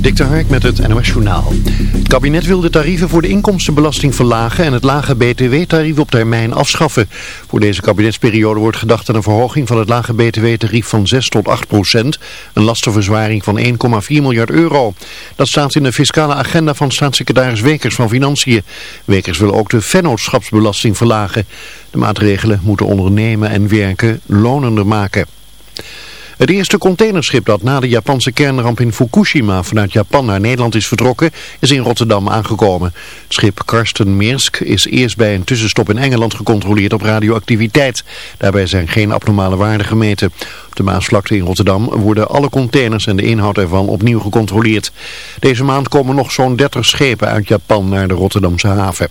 Dik de Hark met het NOS Journaal. Het kabinet wil de tarieven voor de inkomstenbelasting verlagen en het lage btw-tarief op termijn afschaffen. Voor deze kabinetsperiode wordt gedacht aan een verhoging van het lage btw-tarief van 6 tot 8 procent. Een lastenverzwaring van 1,4 miljard euro. Dat staat in de fiscale agenda van staatssecretaris Wekers van Financiën. Wekers wil ook de vennootschapsbelasting verlagen. De maatregelen moeten ondernemen en werken lonender maken. Het eerste containerschip dat na de Japanse kernramp in Fukushima vanuit Japan naar Nederland is vertrokken, is in Rotterdam aangekomen. Het schip Karsten Meersk is eerst bij een tussenstop in Engeland gecontroleerd op radioactiviteit. Daarbij zijn geen abnormale waarden gemeten. Op de Maasvlakte in Rotterdam worden alle containers en de inhoud ervan opnieuw gecontroleerd. Deze maand komen nog zo'n 30 schepen uit Japan naar de Rotterdamse haven.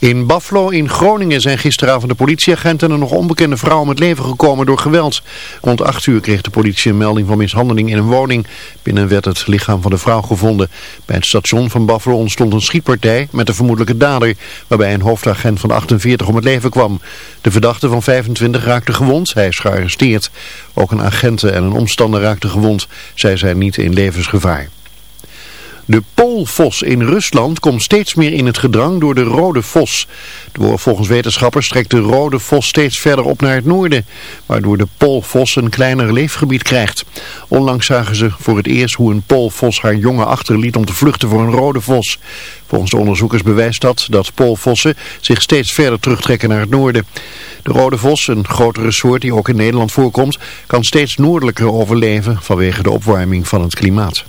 In Buffalo in Groningen zijn gisteravond de politieagenten en een nog onbekende vrouw om het leven gekomen door geweld. Rond 8 uur kreeg de politie een melding van mishandeling in een woning. Binnen werd het lichaam van de vrouw gevonden. Bij het station van Buffalo ontstond een schietpartij met de vermoedelijke dader, waarbij een hoofdagent van 48 om het leven kwam. De verdachte van 25 raakte gewond, hij is gearresteerd. Ook een agente en een omstander raakten gewond. Zij zijn niet in levensgevaar. De poolvos in Rusland komt steeds meer in het gedrang door de rode vos. Volgens wetenschappers trekt de rode vos steeds verder op naar het noorden, waardoor de poolvos een kleiner leefgebied krijgt. Onlangs zagen ze voor het eerst hoe een poolvos haar jongen achterliet om te vluchten voor een rode vos. Volgens de onderzoekers bewijst dat dat poolvossen zich steeds verder terugtrekken naar het noorden. De rode vos, een grotere soort die ook in Nederland voorkomt, kan steeds noordelijker overleven vanwege de opwarming van het klimaat.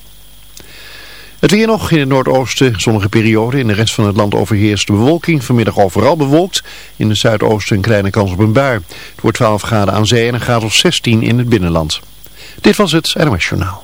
Het weer nog in het noordoosten, zonnige periode. In de rest van het land overheerst de bewolking. Vanmiddag overal bewolkt. In het zuidoosten een kleine kans op een bui. Het wordt 12 graden aan zee en een graad of 16 in het binnenland. Dit was het NOS Journaal.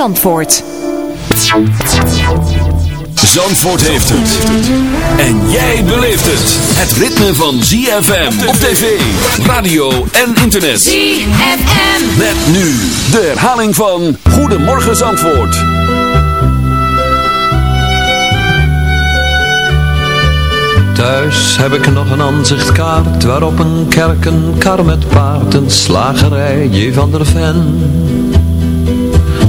Zandvoort. Zandvoort heeft het. En jij beleeft het. Het ritme van ZFM op tv, radio en internet. ZFM. Met nu de herhaling van Goedemorgen Zandvoort. Thuis heb ik nog een aanzichtkaart waarop een kerk, een kar met paard, een slagerij, J. van der Ven.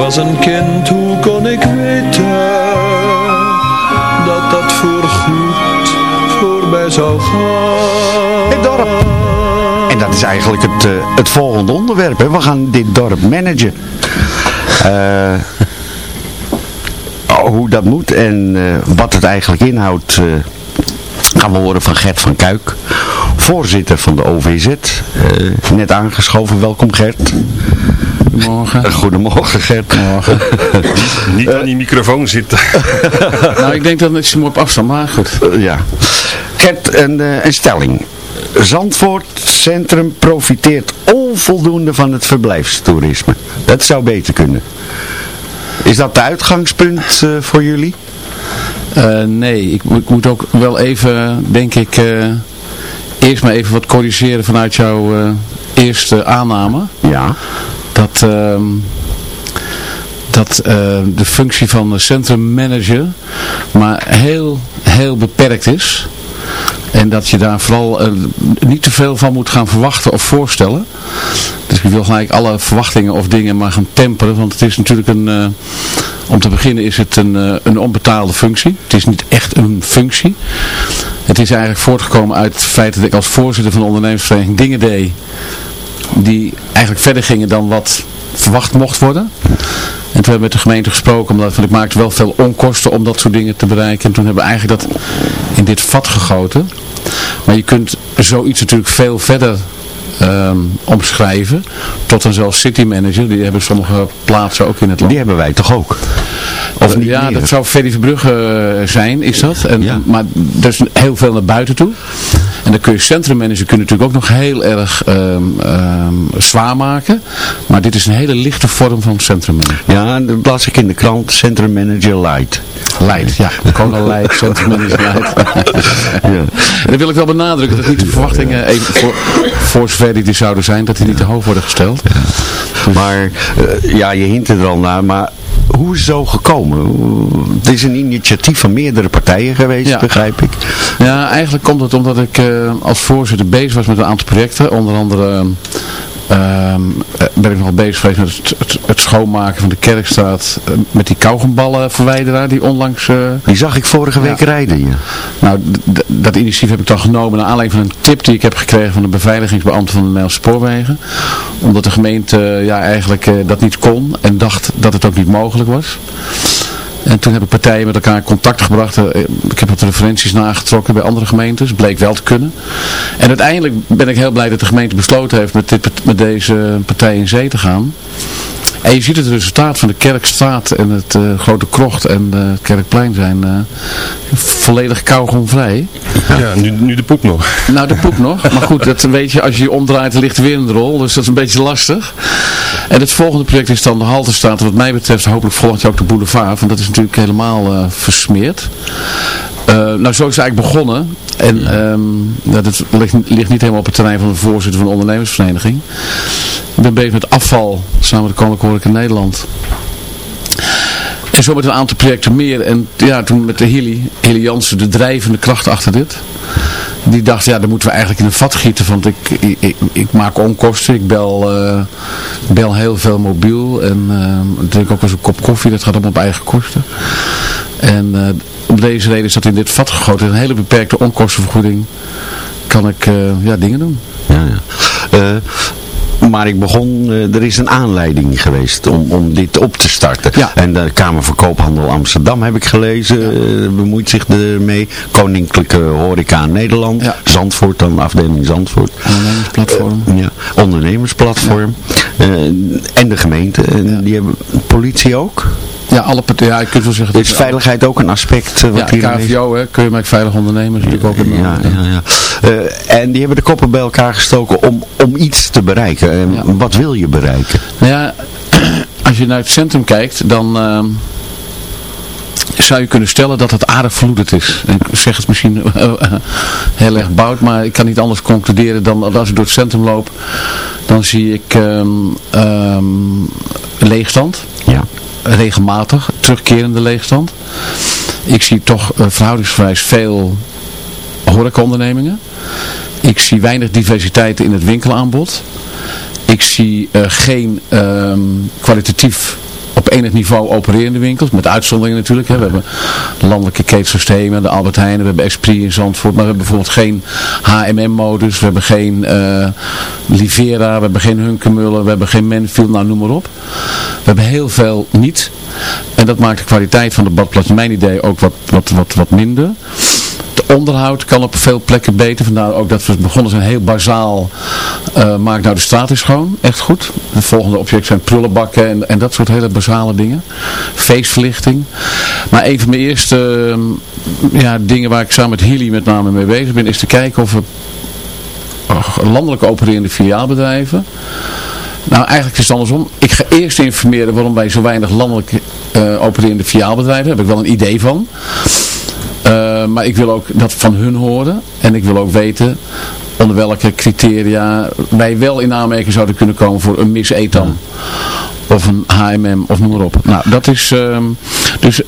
Was een kind, hoe kon ik weten dat dat voorgoed voorbij zou gaan? Het dorp. En dat is eigenlijk het, eh, het volgende onderwerp. We gaan dit dorp managen. Eh, oh, hoe dat moet en eh, wat het eigenlijk inhoudt... gaan we horen van Gert van Kuik, voorzitter van de OVZ. Eh, net aangeschoven, welkom Gert. Goedemorgen. Eh, goedemorgen Gert. Niet aan die microfoon zitten. nou, ik denk dat ze moet op afstand, maar goed. Eh, ja. Gert, een, eh, een stelling. Zandvoort Centrum profiteert onvoldoende van het verblijfstoerisme. Dat zou beter kunnen. Is dat de uitgangspunt voor jullie? Eh, nee, ik, moet- ik moet ook wel even, denk ik, eh, eerst maar even wat corrigeren vanuit jouw eh, eerste aanname. Ja. Dat, ehm, dat eh, de functie van de centrummanager maar heel, heel beperkt is. En dat je daar vooral eh, niet te veel van moet gaan verwachten of voorstellen. Dus ik wil gelijk alle verwachtingen of dingen maar gaan temperen. Want het is natuurlijk een, om te beginnen is het een, een onbetaalde functie. Het is niet echt een functie. Het is eigenlijk voortgekomen uit het feit dat ik als voorzitter van de ondernemersvereniging dingen deed. Die eigenlijk verder gingen dan wat verwacht mocht worden. En toen hebben we met de gemeente gesproken, omdat ik maakte wel veel onkosten om dat soort dingen te bereiken. En toen hebben we eigenlijk dat in dit vat gegoten. Maar je kunt zoiets natuurlijk veel verder ehm, omschrijven. Tot een zelfs city manager. Die hebben sommige plaatsen ook in het land. Die hebben wij toch ook? Of niet ja, meer? dat zou Ferry Verbrugge eh, zijn, is dat. En, Ja. Maar er is heel veel naar buiten toe. En dan kun je centrummanager kun je natuurlijk ook nog heel erg ehm, ehm, zwaar maken. Maar dit is een hele lichte vorm van centrummanager. Ja, dat las ik in de krant, Centrum Manager Light. Leid, ja. Kona Leid, centrummanager Leid. En dan wil ik wel benadrukken dat niet de verwachtingen, even voor, voor zover die er zouden zijn, dat die niet te hoog worden gesteld. Maar, eh, ja, je hint er al naar, maar hoe is zo gekomen? Het is een initiatief van meerdere partijen geweest, Ja. begrijp ik. Ja, eigenlijk komt het omdat ik eh, als voorzitter bezig was met een aantal projecten. Onder andere ehm, eh, ben ik nog bezig geweest met het, het, het schoonmaken van de Kerkstraat. eh, met die kauwgomballenverwijderaar die onlangs... eh, Die zag ik vorige week Ja. rijden hier. nou, dat initiatief heb ik dan genomen naar aanleiding van een tip die ik heb gekregen van de beveiligingsbeambte van de Nederlandse Spoorwegen. Omdat de gemeente ja, eigenlijk dat niet kon en dacht dat het ook niet mogelijk was. En toen heb ik partijen met elkaar contact gebracht. Eh, Ik heb wat referenties nagetrokken bij andere gemeentes. Bleek wel te kunnen. En uiteindelijk ben ik heel blij dat de gemeente besloten heeft met, dit, met deze partij in zee te gaan. En je ziet het resultaat van de Kerkstraat en het eh, Grote Krocht en eh, het Kerkplein zijn eh, volledig kauwgomvrij. Ja, nu, nu de poep nog. Nou, de poep nog. Maar goed, dat weet je, als je je omdraait, ligt er weer een rol. Dus dat is een beetje lastig. En het volgende project is dan de Haltestraat. Wat mij betreft hopelijk volgend jaar ook de boulevard. Want dat is natuurlijk helemaal eh, versmeerd. Eh, nou, zo is het eigenlijk begonnen. En ehm, dat ligt, ligt niet helemaal op het terrein van de voorzitter van de ondernemersvereniging. Ik ben bezig met afval, samen met de Koninklijke Nederland. En zo met een aantal projecten meer. En ja, toen met de Hilly, Hilly Jansen, de drijvende kracht achter dit. Die dacht, ja, dan moeten we eigenlijk in een vat gieten. Want ik, ik, ik, maak onkosten. Ik bel, eh, bel heel veel mobiel. En eh, drink ook eens een kop koffie. Dat gaat allemaal op eigen kosten. En eh, om deze reden is dat in dit vat gegoten. Een hele beperkte onkostenvergoeding. kan ik ja, dingen doen. Ja, ja. Maar ik begon, uh, er is een aanleiding geweest om, om dit op te starten. Ja. En de Kamer van Koophandel Amsterdam heb ik gelezen, ja. bemoeit zich ermee. Koninklijke Horeca Nederland, Ja. Zandvoort, dan afdeling Zandvoort. Ondernemersplatform. Uh, ja, ondernemersplatform. Uh, en de gemeente, en die hebben politie ook. Ja, alle partijen. Ja, ik kunt wel zeggen. Is veiligheid ook een aspect? Uh, wat ja, KVO, hè, kun je met veilig ondernemers natuurlijk ook. Ja, ja, ja. Uh, en die hebben de koppen bij elkaar gestoken om, om iets te bereiken. Uh, ja. Wat wil je bereiken? Nou ja, als je naar het centrum kijkt, dan uh, zou je kunnen stellen dat het aardig vloedend is. En ik zeg het misschien heel erg bout, maar ik kan niet anders concluderen dan als ik door het centrum loop, dan zie ik um, um, leegstand. Ja regelmatig terugkerende leegstand. Ik zie toch uh, verhoudingsgewijs veel horecaondernemingen. Ik zie weinig diversiteit in het winkelaanbod. Ik zie uh, geen um, kwalitatief op enig niveau opererende winkels, met uitzonderingen natuurlijk. Hè. We hebben landelijke ketensystemen, de Albert Heijn, we hebben Esprit in Zandvoort, maar we hebben bijvoorbeeld geen H&M-modus, we hebben geen uh, Livera, we hebben geen Hunkemuller, we hebben geen Manfield, nou noem maar op. We hebben heel veel niet. En dat maakt de kwaliteit van de badplaats, mijn idee, ook wat, wat, wat, wat minder. Het onderhoud kan op veel plekken beter. Vandaar ook dat we begonnen zijn heel bazaal. Uh, maak nou de straat is schoon. Echt goed. Het volgende object zijn prullenbakken en, en dat soort hele basale dingen. Feestverlichting. Maar een van mijn eerste uh, ja, dingen waar ik samen met Hilly met name mee bezig ben. Is te kijken of we uh, landelijk opererende filiaalbedrijven. Nou, eigenlijk is het andersom. Ik ga eerst informeren waarom wij zo weinig landelijk uh, opererende filiaalbedrijven hebben. Daar heb ik wel een idee van. Uh, maar ik wil ook dat van hun horen. En ik wil ook weten onder welke criteria wij wel in aanmerking zouden kunnen komen voor een Miss Etan. Of een HMM of noem maar op. Nou, dat is... Uh, dus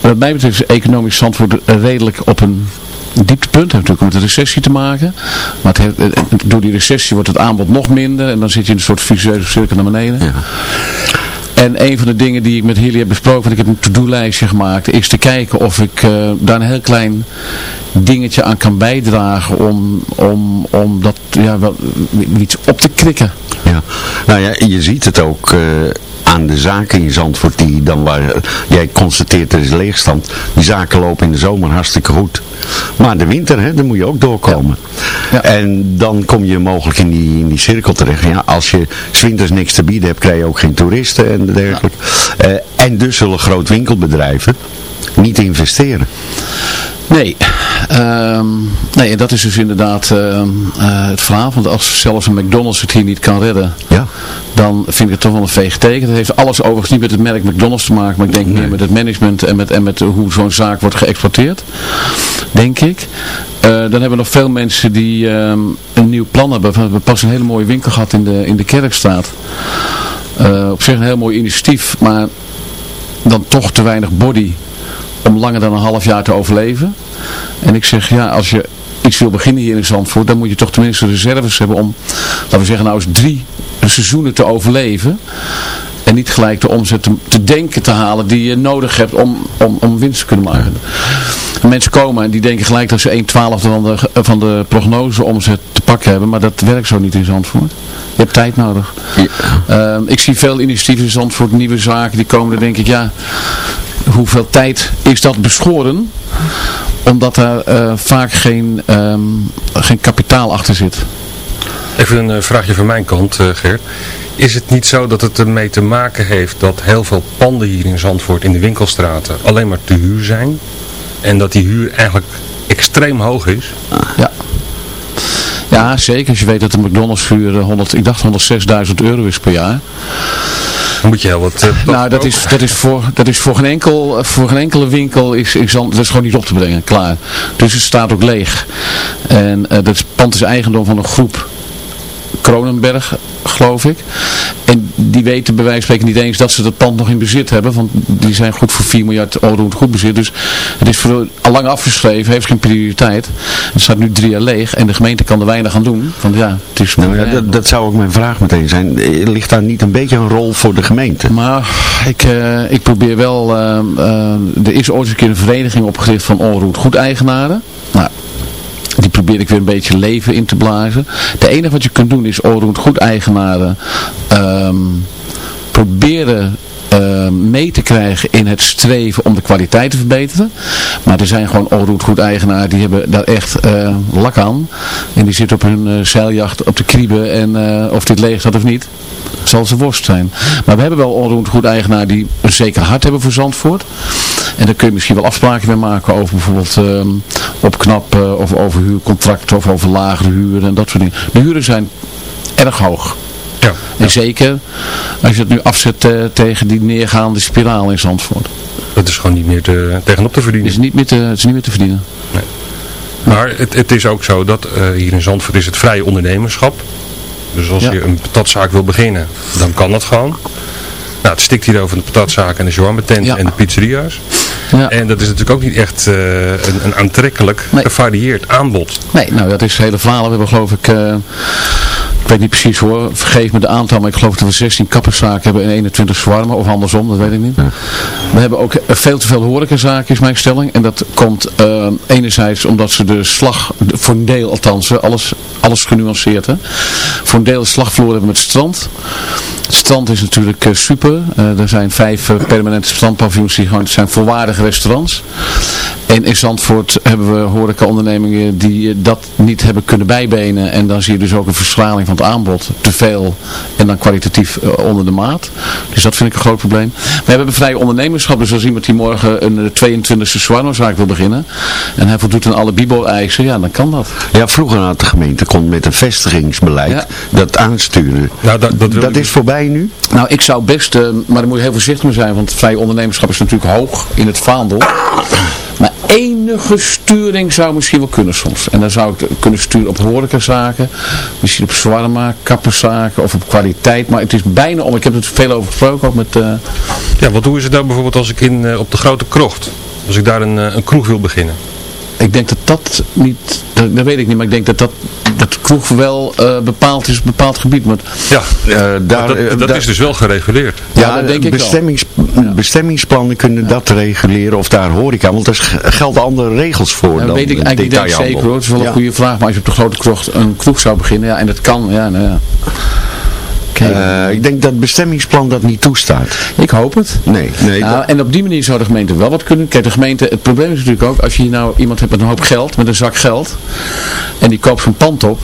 wat mij betreft is economisch Zandvoort redelijk op een dieptepunt. heeft natuurlijk met de recessie te maken. Maar het heeft, door die recessie wordt het aanbod nog minder. En dan zit je in een soort visueuze cirkel naar beneden. Ja. En een van de dingen die ik met Hilly heb besproken, want ik heb een to-do-lijstje gemaakt, is te kijken of ik uh, daar een heel klein dingetje aan kan bijdragen om, om, om dat ja, wel, iets op te krikken. Ja, nou ja, je ziet het ook... Uh aan de zaken in Zandvoort die dan waar jij constateert er is leegstand. Die zaken lopen in de zomer hartstikke goed. Maar de winter, hè, daar moet je ook doorkomen. Ja. Ja. En dan kom je mogelijk in die, in die cirkel terecht. Ja, als je zwinters niks te bieden hebt, krijg je ook geen toeristen en dergelijke. Ja. Uh, en dus zullen grootwinkelbedrijven niet investeren. Nee, um, nee, dat is dus inderdaad uh, uh, het verhaal. Want als zelfs een McDonald's het hier niet kan redden, ja. dan vind ik het toch wel een veeg teken. Dat heeft alles overigens niet met het merk McDonald's te maken, maar ik denk nee. meer met het management en met, en met hoe zo'n zaak wordt geëxploiteerd. Denk ik. Uh, dan hebben we nog veel mensen die um, een nieuw plan hebben. We hebben pas een hele mooie winkel gehad in de, in de Kerkstraat. Uh, op zich een heel mooi initiatief, maar dan toch te weinig body om langer dan een half jaar te overleven. En ik zeg, ja, als je iets wil beginnen hier in Zandvoort, dan moet je toch tenminste reserves hebben om, laten we zeggen, nou eens drie seizoenen te overleven. En niet gelijk de omzet te, te denken te halen die je nodig hebt om, om, om winst te kunnen maken. En mensen komen en die denken gelijk dat ze 1 twaalfde van de, van de prognose omzet te pakken hebben. Maar dat werkt zo niet in Zandvoort. Je hebt tijd nodig. Ja. Uh, ik zie veel initiatieven in Zandvoort, nieuwe zaken die komen. Dan denk ik, ja, hoeveel tijd is dat beschoren? Omdat er uh, vaak geen, um, geen kapitaal achter zit. Even een uh, vraagje van mijn kant, uh, Gert. Is het niet zo dat het ermee te maken heeft dat heel veel panden hier in Zandvoort in de winkelstraten alleen maar te huur zijn? En dat die huur eigenlijk extreem hoog is? Ja. Ja, zeker. Als je weet dat de McDonald's huur 100, ik dacht 106.000 euro is per jaar. Dan moet je heel wat... Uh, nou, dat is, dat is, voor, dat is voor, geen enkel, voor geen enkele winkel is, is, dat is gewoon niet op te brengen, klaar. Dus het staat ook leeg. En uh, dat pand is eigendom van een groep Kronenberg, geloof ik. En die weten bij wijze van spreken niet eens dat ze dat pand nog in bezit hebben. Want die zijn goed voor 4 miljard euro goed bezit. Dus het is voor, al lang afgeschreven, heeft geen prioriteit. Het staat nu drie jaar leeg en de gemeente kan er weinig aan doen. Want ja, het is nou, ja, dat, dat, zou ook mijn vraag meteen zijn. Ligt daar niet een beetje een rol voor de gemeente? Maar ik, uh, ik probeer wel... Uh, uh, er is ooit een keer een vereniging opgericht van onroet goed eigenaren. Nou, Die probeer ik weer een beetje leven in te blazen. Het enige wat je kunt doen is onroerend goed ehm, proberen uh, mee te krijgen in het streven om de kwaliteit te verbeteren. Maar er zijn gewoon onroerend goed eigenaren die hebben daar echt uh, lak aan. En die zitten op hun uh, zeiljacht op de krieben en of dit leeg staat of niet zal ze worst zijn. Maar we hebben wel onroerend goed eigenaar die een zeker hart hebben voor Zandvoort. En daar kun je misschien wel afspraken mee maken over bijvoorbeeld uh, opknappen of over huurcontracten of over lagere huren en dat soort dingen. De huren zijn erg hoog. Ja, en zeker als je het nu afzet uh, tegen die neergaande spiraal in Zandvoort. Dat is gewoon niet meer te, tegenop te verdienen. Het is niet meer te, het is niet meer te verdienen. Nee. Maar het, het is ook zo dat uh, hier in Zandvoort is het vrije ondernemerschap. Dus als je een patatzaak wil beginnen, dan kan dat gewoon. Nou, het stikt hier over de patatzaak en de shawarma tent en de pizzeria's. Ja. En dat is natuurlijk ook niet echt uh, een, een, aantrekkelijk, nee. gevarieerd aanbod. Nee, nou dat is het hele verhaal. We hebben geloof ik... Uh, ik weet niet precies hoor, vergeef me de aantal, maar ik geloof dat we 16 kapperszaken hebben en 21 zwarmen, of andersom, dat weet ik niet. We hebben ook veel te veel horecazaken, is mijn stelling. En dat komt uh, enerzijds omdat ze de slag, voor een deel althans, alles, alles genuanceerd. Hè. Voor een deel de slagvloer hebben met het strand. Het strand is natuurlijk uh, super. Uh, er zijn vijf permanente strandpaviljoens die gewoon zijn volwaardige restaurants. En in Zandvoort hebben we horecaondernemingen die dat niet hebben kunnen bijbenen. En dan zie je dus ook een verschraling van het aanbod. Te veel en dan kwalitatief uh, onder de maat. Dus dat vind ik een groot probleem. We hebben vrij ondernemerschap. Dus als iemand die morgen een 22e Swarno-zaak wil beginnen. En hij voldoet aan alle Bibo-eisen. Ja, dan kan dat. Ja, vroeger had de gemeente kon met een vestigingsbeleid ja. dat aansturen. Nou, dat, dat, dat is voorbij nu? Nou, ik zou best, maar daar moet je heel voorzichtig mee zijn. Want vrij ondernemerschap is natuurlijk hoog in het vaandel. Maar enige sturing zou misschien wel kunnen soms. En dan zou ik kunnen sturen op horecazaken, misschien op zwarma, kapperszaken of op kwaliteit. Maar het is bijna om, ik heb het veel over gesproken ook met... Uh... Ja, want hoe is het dan bijvoorbeeld als ik in, uh, op de Grote Krocht, als ik daar een, uh, een kroeg wil beginnen? Ik denk dat dat niet, dat, dat, weet ik niet, maar ik denk dat dat, dat kroeg wel uh, bepaald is, een bepaald gebied. Maar, ja, uh, daar, dat, dat daar, is dus wel gereguleerd. Ja, ja dat denk bestemmings, ik wel. Bestemmingsplannen kunnen ja. dat reguleren of daar horeca, want er gelden andere regels voor ja, dan weet ik eigenlijk niet zeker hoor, het is wel een goede vraag, maar als je op de grote kroeg een kroeg zou beginnen, ja, en dat kan, ja, nou ja. Uh, ik denk dat het bestemmingsplan dat niet toestaat. Ik hoop het. Nee. nee nou, dat... En op die manier zou de gemeente wel wat kunnen. Kijk, de gemeente, het probleem is natuurlijk ook, als je nou iemand hebt met een hoop geld, met een zak geld, en die koopt zo'n pand op,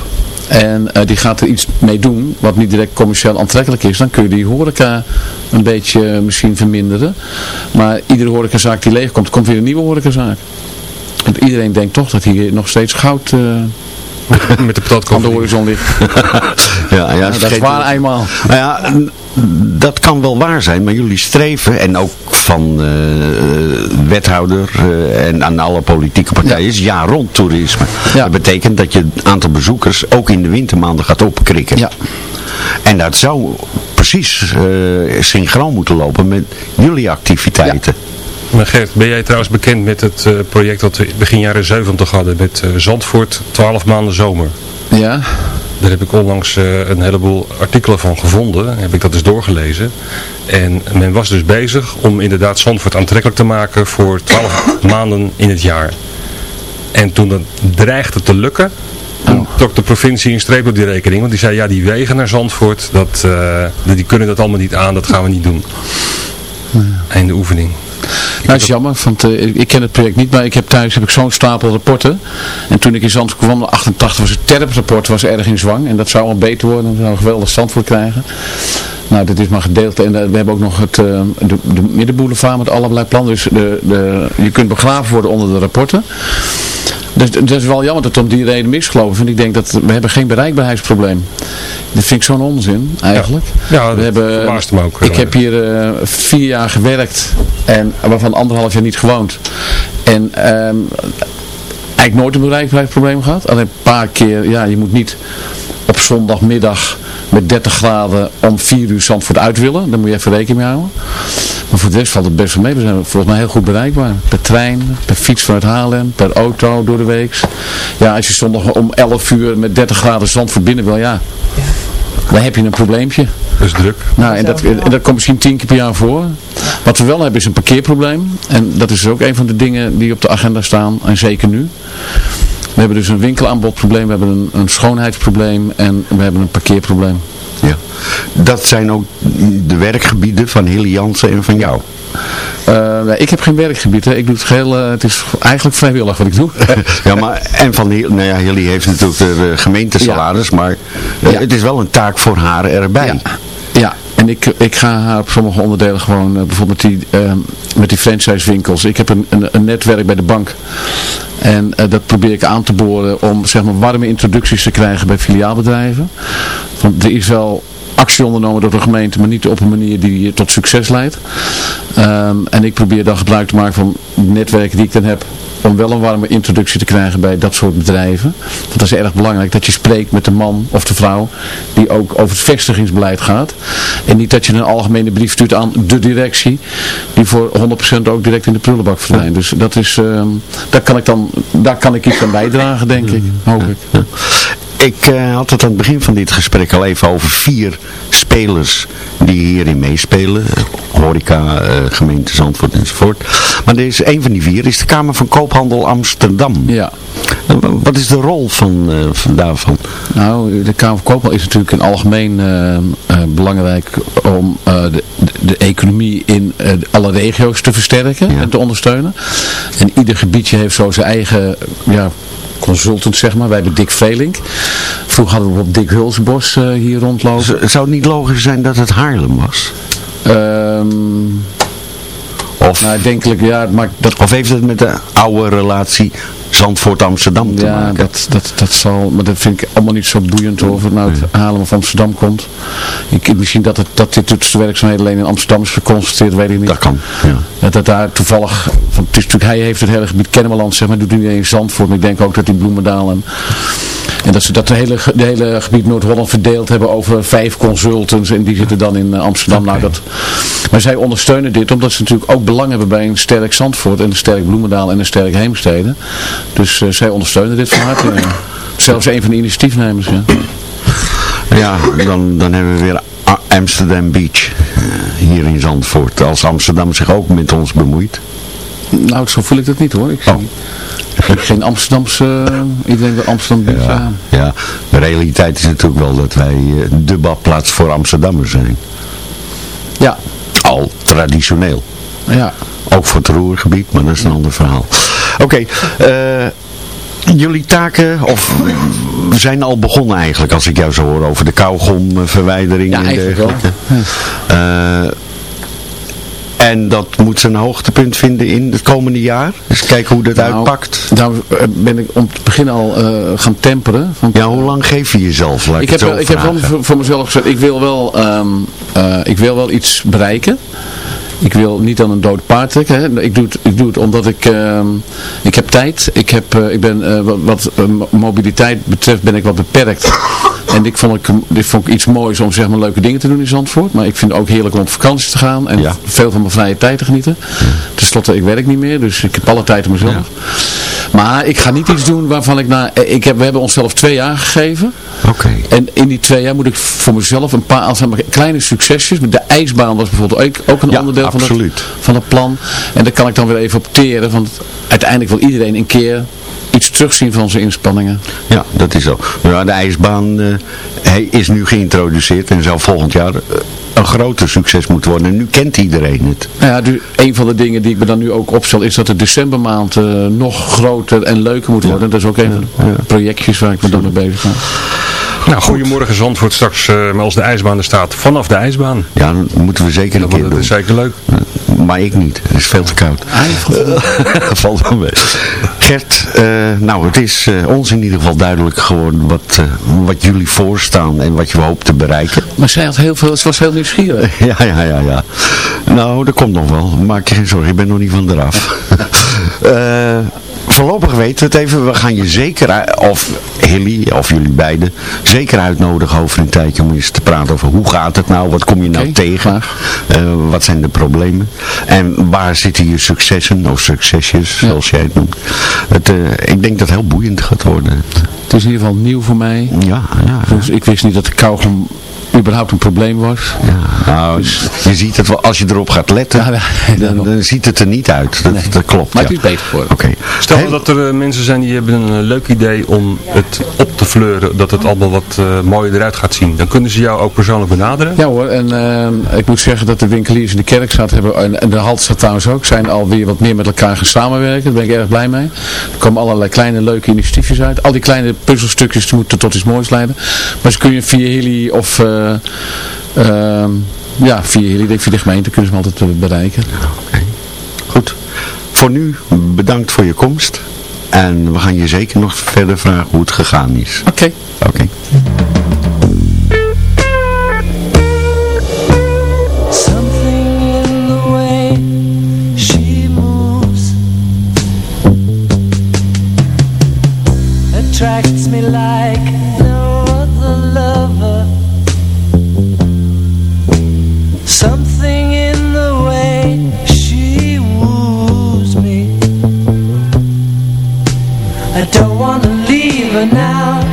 en uh, die gaat er iets mee doen wat niet direct commercieel aantrekkelijk is, dan kun je die horeca een beetje uh, misschien verminderen. Maar iedere horecazaak die leeg komt, komt weer een nieuwe horecazaak. Want iedereen denkt toch dat hier nog steeds goud... Uh, met de patat aan de horizon ligt. ja, ja, dat is waar eenmaal. Nou ja, dat kan wel waar zijn, maar jullie streven, en ook van uh, wethouder uh, en aan alle politieke partijen, ja. is jaar rond toerisme. Ja. Dat betekent dat je het aantal bezoekers ook in de wintermaanden gaat opkrikken. Ja. En dat zou precies uh, synchroon moeten lopen met jullie activiteiten. Ja. Maar Gert, ben jij trouwens bekend met het project dat we begin jaren 70 hadden met Zandvoort 12 maanden zomer? Ja. Daar heb ik onlangs uh, een heleboel artikelen van gevonden. Heb ik dat eens doorgelezen. En men was dus bezig om inderdaad Zandvoort aantrekkelijk te maken voor 12 maanden in het jaar. En toen dat dreigde te lukken, toen trok de provincie een streep op die rekening. Want die zei, ja die wegen naar Zandvoort, dat, die kunnen dat allemaal niet aan, dat gaan we niet doen. Einde oefening. Nou, dat is jammer, want uh, ik ken het project niet, maar ik heb thuis heb ik zo'n stapel rapporten. En toen ik in Zandvoort kwam, 88 was het TERP-rapport, was erg in zwang. En dat zou al beter worden, we zouden een geweldig Zandvoort krijgen. Nou, dat is maar gedeeld. En uh, we hebben ook nog het, uh, de, de middenboulevard met allerlei plannen. Dus de, de, je kunt begraven worden onder de rapporten. Dus het is wel jammer dat het om die reden misgelopen. Want ik denk dat we hebben geen bereikbaarheidsprobleem. Dat vind ik zo'n onzin eigenlijk. Ja, ja we hebben, ook. Ik heb hier uh, vier jaar gewerkt. En waarvan anderhalf jaar niet gewoond. En um, eigenlijk nooit een bereikbaarheidsprobleem gehad. Alleen een paar keer, ja, je moet niet op zondagmiddag met 30 graden om 4 uur Zandvoort uit willen. Daar moet je even rekening mee houden. Maar voor de rest valt het best wel mee. We zijn volgens mij heel goed bereikbaar. Per trein, per fiets vanuit Haarlem, per auto door de week. Ja, als je zondag om 11 uur met 30 graden Zandvoort binnen wil, ja. Dan heb je een probleempje. Dat is druk. Nou, en dat, en dat komt misschien tien keer per jaar voor. Wat we wel hebben is een parkeerprobleem. En dat is ook een van de dingen die op de agenda staan. En zeker nu. We hebben dus een winkelaanbodprobleem, we hebben een, een schoonheidsprobleem en we hebben een parkeerprobleem. Ja. Dat zijn ook de werkgebieden van Hilly Jansen en van jou. Uh, nee, ik heb geen werkgebied. Hè. Ik doe het geheel, uh, het is eigenlijk vrijwillig wat ik doe. ja, maar en van nou ja, Hilly heeft natuurlijk de gemeentesalaris, ja. maar uh, ja. het is wel een taak voor haar erbij. Ja. ja. En ik, ik ga haar op sommige onderdelen gewoon, bijvoorbeeld met die, met die franchisewinkels. Ik heb een, een, een, netwerk bij de bank. En dat probeer ik aan te boren om zeg maar warme introducties te krijgen bij filiaalbedrijven. Want er is wel actie ondernomen door de gemeente, maar niet op een manier die tot succes leidt. Um, en ik probeer dan gebruik te maken van netwerken die ik dan heb om wel een warme introductie te krijgen bij dat soort bedrijven. Want dat is erg belangrijk, dat je spreekt met de man of de vrouw die ook over het vestigingsbeleid gaat. En niet dat je een algemene brief stuurt aan de directie, die voor 100% ook direct in de prullenbak verdwijnt. Dus dat is, um, daar, kan ik dan, daar kan ik iets aan bijdragen, denk ik, hoop ik. Ik uh, had het aan het begin van dit gesprek al even over vier spelers die hierin meespelen. Horeca, uh, gemeente Zandvoort enzovoort. Maar deze, een van die vier is de Kamer van Koophandel Amsterdam. Ja. Uh, wat is de rol van, van daarvan? Nou, de Kamer van Koophandel is natuurlijk in algemeen belangrijk om de, de, economie in alle regio's te versterken ja. en te ondersteunen. En ieder gebiedje heeft zo zijn eigen ja, consultant, zeg maar. Wij hebben Dick Velink. Vroeger hadden we op Dick Hulsbos uh, hier rondlopen. zou het niet logisch zijn dat het Haarlem was? Um, of, nou, denkelijk, ja, maar dat... of heeft het met de oude relatie Zandvoort-Amsterdam te ja, maken? dat, dat, dat zal, maar dat vind ik allemaal niet zo boeiend of het nou het Haarlem of Amsterdam komt. Ik, misschien dat, het, dat dit toetsenwerkzaamheden alleen in Amsterdam is geconstateerd, weet ik niet. Dat kan, ja. Dat, dat daar toevallig, van, het is natuurlijk, hij heeft het hele gebied Kennemerland, zeg maar, doet niet alleen in Zandvoort, maar ik denk ook dat in Bloemendaal en, en dat ze dat de hele, de hele gebied Noord-Holland verdeeld hebben over vijf consultants en die zitten dan in Amsterdam. Okay. Nou, dat, maar zij ondersteunen dit omdat ze natuurlijk ook belang hebben bij een sterk Zandvoort en een sterk Bloemendaal en een sterk Heemstede. Dus uh, zij ondersteunen dit van harte. Ja. Zelfs een van de initiatiefnemers. Ja, ja dan, dan hebben we weer Amsterdam Beach hier in Zandvoort. Als Amsterdam zich ook met ons bemoeit. Nou, zo voel ik dat niet hoor. Ik zie oh. geen Amsterdamse... Uh, ik denk dat Amsterdam. Ja, ja, de realiteit is natuurlijk wel dat wij uh, de badplaats voor Amsterdammers zijn. Ja. Al traditioneel. Ja. Ook voor het roergebied, maar dat is een ander verhaal. Oké, okay, uh, jullie taken, of we zijn al begonnen eigenlijk, als ik jou zo hoor, over de kauwgomverwijdering ja, en dergelijke. Ja. Uh, en dat moet zijn hoogtepunt vinden in het komende jaar. Dus kijken hoe dat nou, uitpakt. Daar ben ik om te beginnen al uh, gaan temperen. Want, ja, hoe lang geef je jezelf? Laat ik, ik heb, ik heb wel voor, voor, mezelf gezegd, ik wil wel, um, uh, ik wil wel iets bereiken. Ik wil niet aan een dood paard trekken. Hè. Ik, doe het, ik doe het omdat ik, uh, ik heb tijd. Ik, heb, uh, ik ben, uh, wat, wat mobiliteit betreft ben ik wat beperkt. En ik vond, ik, dit vond ik iets moois om zeg maar leuke dingen te doen in Zandvoort. Maar ik vind het ook heerlijk om op vakantie te gaan. En ja. veel van mijn vrije tijd te genieten. Ten slotte, ik werk niet meer. Dus ik heb alle tijd om mezelf. Ja. Maar ik ga niet iets doen waarvan ik na... Ik heb, we hebben onszelf twee jaar gegeven. Oké. Okay. En in die twee jaar moet ik voor mezelf een paar kleine succesjes. De ijsbaan was bijvoorbeeld ook, ook een ja, onderdeel van het, van het plan. En daar kan ik dan weer even opteren. Want uiteindelijk wil iedereen een keer iets terugzien van zijn inspanningen. Ja, dat is zo. Ja, de ijsbaan uh, hij is nu geïntroduceerd en zou volgend jaar uh, een groter succes moeten worden. En nu kent iedereen het. Nou ja, dus een van de dingen die ik me dan nu ook opstel is dat de decembermaand uh, nog groter en leuker moet worden. Ja. Dat is ook een van de projectjes waar ik me dan mee bezig ga. Nou, goedemorgen Zandvoort straks, uh, als de ijsbaan er staat, vanaf de ijsbaan. Ja, dan moeten we zeker een keer doen. Dat is zeker leuk. Maar ik niet, het is veel te koud. Valt wel mee. Gert, uh, nou het is uh, ons in ieder geval duidelijk geworden wat, wat jullie voorstaan en wat je hoopt te bereiken. Maar zij had heel veel, ze was heel nieuwsgierig. ja, ja, ja, ja. Nou, dat komt nog wel. Maak je geen zorgen, ik ben nog niet van eraf. voorlopig weten we het even. We gaan je zeker, of Hilly, of jullie beiden, zeker uitnodigen over een tijdje om eens te praten over hoe gaat het nou, wat kom je nou okay, tegen, uh, wat zijn de problemen en waar zitten je successen of succesjes, ja. zoals jij het noemt. Het, uh, ik denk dat het heel boeiend gaat worden. Het is in ieder geval nieuw voor mij. Ja, ja. Dus ik wist niet dat de kauwgom überhaupt een probleem was. Ja, nou, je ziet het wel, als je erop gaat letten, Ja, ja, dan, dan ziet het er niet uit. Dat, Nee. dat klopt. Maar ja. het is beter geworden. Oké. Stel Heel- dat er eh, mensen zijn die hebben een eh, leuk idee om het op te fleuren, dat het allemaal wat eh, mooier eruit gaat zien. Dan kunnen ze jou ook persoonlijk benaderen. Ja hoor, en eh, ik moet zeggen dat de winkeliers in de kerkstraat hebben, en, en de Haltstraat trouwens ook, zijn alweer wat meer met elkaar gaan samenwerken. Daar ben ik erg blij mee. Er komen allerlei kleine leuke initiatiefjes uit. Al die kleine puzzelstukjes moeten tot iets moois leiden. Maar ze kun je via Hilly of eh, ehm, ja, via Hilly, denk ik, via de gemeente kunnen ze me altijd eh, bereiken. Goed. Voor nu bedankt voor je komst. En we gaan je zeker nog verder vragen hoe het gegaan is. Oké. Oké. Something in the way she moves attracts me like don't wanna leave her now.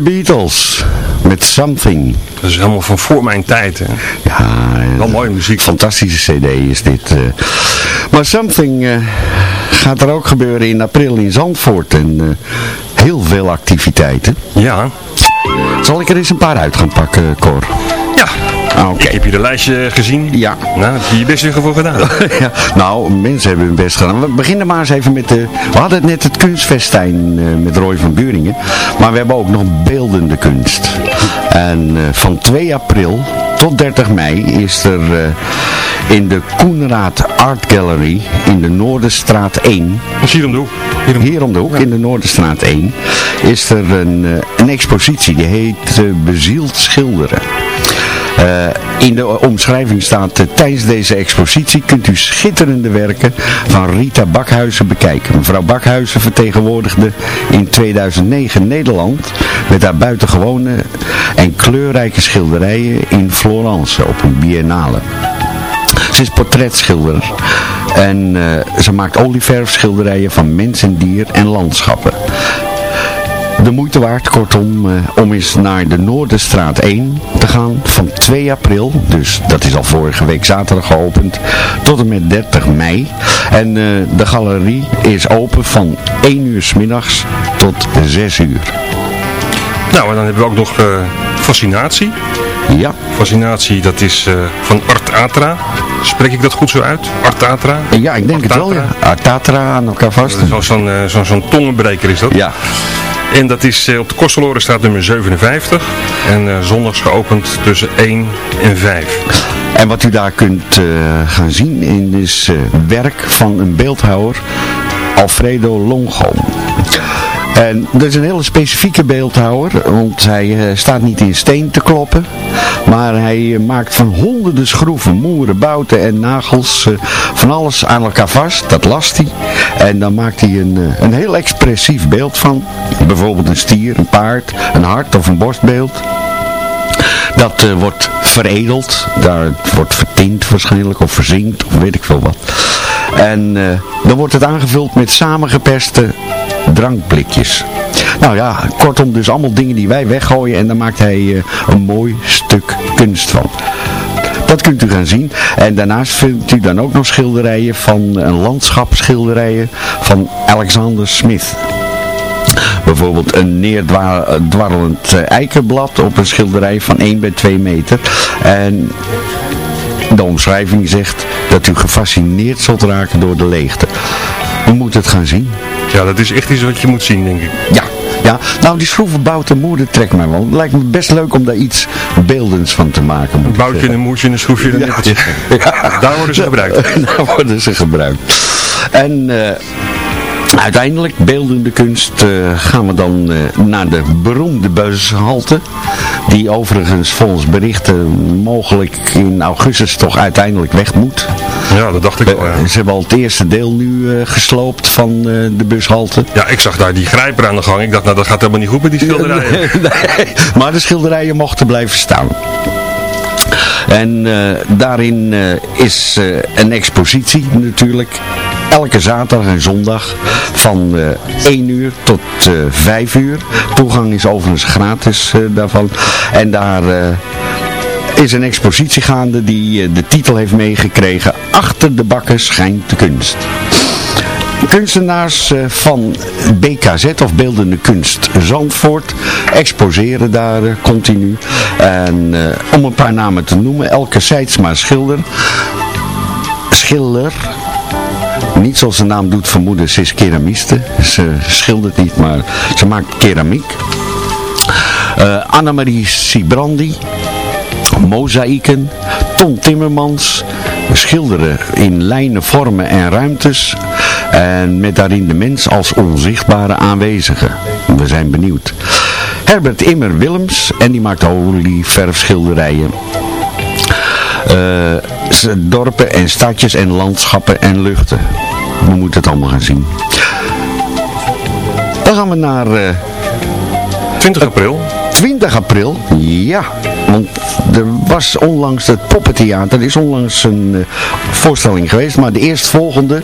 The Beatles. Met Something. Dat is helemaal van voor mijn tijd. Hè. Ja, Wel eh, mooie muziek. Fantastische cd is dit. Maar Something eh, gaat er ook gebeuren in april in Zandvoort. En eh, heel veel activiteiten. Ja, Zal ik er eens een paar uit gaan pakken, Cor? ja. Ah. Ik heb je de lijstje gezien. Ja. Nou, heb je je best weer voor gedaan. ja, nou, mensen hebben hun best gedaan. We beginnen maar eens even met de... We hadden net het kunstfestijn eh, met Roy van Buringen. Maar we hebben ook nog beeldende kunst. En van 2 april tot 30 mei is er eh, in de Koenraad Art Gallery in de Noorderstraat 1... Dat hier om de hoek. Hier om- Hier om de hoek, in de Noorderstraat 1, is er een, eh, een expositie. Die heet eh, Bezield Schilderen. Eh, in de omschrijving staat, eh, tijdens deze expositie kunt u schitterende werken van Rita Bakhuizen bekijken. Mevrouw Bakhuizen vertegenwoordigde in 2009 Nederland met haar buitengewone en kleurrijke schilderijen in Florence op een biennale. Ze is portretschilder en eh, ze maakt olieverfschilderijen van mens en dier en landschappen. De moeite waard, kortom, eh, om eens naar de Noorderstraat 1 te gaan van 2 april. Dus dat is al vorige week zaterdag geopend tot en met 30 mei. En eh, de galerie is open van 1 uur s middags tot 6 uur. Nou, en dan hebben we ook nog eh, Fascinatie. Ja, Fascinatie, dat is van Art Atra. Spreek ik dat goed zo uit? Art Atra? ja ik denk het wel, ja. Artatra aan elkaar vast. Zo- Zo'n zo'n zo'n tongenbreker is dat. Ja, En dat is eh, op de Kostelorenstraat nummer 57. En eh, zondags geopend tussen 1 en 5. En wat u daar kunt eh, gaan zien is werk van een beeldhouwer, Alfredo Longo. En dat is een hele specifieke beeldhouwer, want hij eh, staat niet in steen te kloppen, maar hij eh, maakt van honderden schroeven, moeren, bouten en nagels eh, van alles aan elkaar vast. Dat last hij. En dan maakt hij een, een heel expressief beeld van. Bijvoorbeeld een stier, een paard, een hart of een borstbeeld. Dat wordt veredeld, daar wordt vertint waarschijnlijk, of verzinkt, of weet ik veel wat. En dan wordt het aangevuld met samengeperste drankblikjes. Nou ja, kortom dus allemaal dingen die wij weggooien en daar maakt hij eh, een mooi stuk kunst van. Dat kunt u gaan zien. En daarnaast vindt u dan ook nog schilderijen van een van Alexander Smith. Bijvoorbeeld een neerdwarrelend eh, eikenblad op een schilderij van 1 bij 2 meter. En de omschrijving zegt dat u gefascineerd zult raken door de leegte. U moet het gaan zien. Ja, dat is echt iets wat je moet zien, denk ik. Ja, ja. nou die schroevenbouten moeder trekt mij wel. Het lijkt me best leuk om daar iets beeldends van te maken. Een boutje, zeggen. een moertje, een schroefje, een Ja. nippertje. Daar worden ze gebruikt. Daar worden ze gebruikt. En eh, uiteindelijk, beeldende kunst, eh, gaan we dan eh, naar de beroemde bushalte. Die overigens volgens berichten mogelijk in augustus toch uiteindelijk weg moet. Ja, dat dacht ik al, ja. Ze hebben al het eerste deel nu eh, gesloopt van de bushalte. Ja, ik zag daar die grijper aan de gang. Ik dacht, nou dat gaat helemaal niet goed met die schilderijen. Nee, maar de schilderijen mochten blijven staan. En eh, daarin eh, is eh, een expositie natuurlijk. Elke zaterdag en zondag van eh 1 uur tot eh 5 uur. Toegang is overigens gratis daarvan. En daar is een expositie gaande die de titel heeft meegekregen. Achter de bakken schijnt de kunst. Kunstenaars eh, van BKZ of Beeldende Kunst Zandvoort exposeren daar eh, continu. En eh, om een paar namen te noemen, Elke Seidsma Schilder. Schiller. Niet zoals de naam doet vermoeden, ze is keramiste. Ze schildert niet, maar ze maakt keramiek. Eh Annemarie Sibrandi. Mozaïeken. Ton Timmermans. Schilderen in lijnen, vormen en ruimtes. En met daarin de mens als onzichtbare aanwezige. We zijn benieuwd. Herbert Immer Willems. En die maakt olieverfschilderijen. Eh, z- dorpen en stadjes en landschappen en luchten. We moeten het allemaal gaan zien. Dan gaan we naar eh, 20 april. 20 april. Ja, want er was onlangs het Poppentheater. Er is onlangs een eh, voorstelling geweest. Maar de eerstvolgende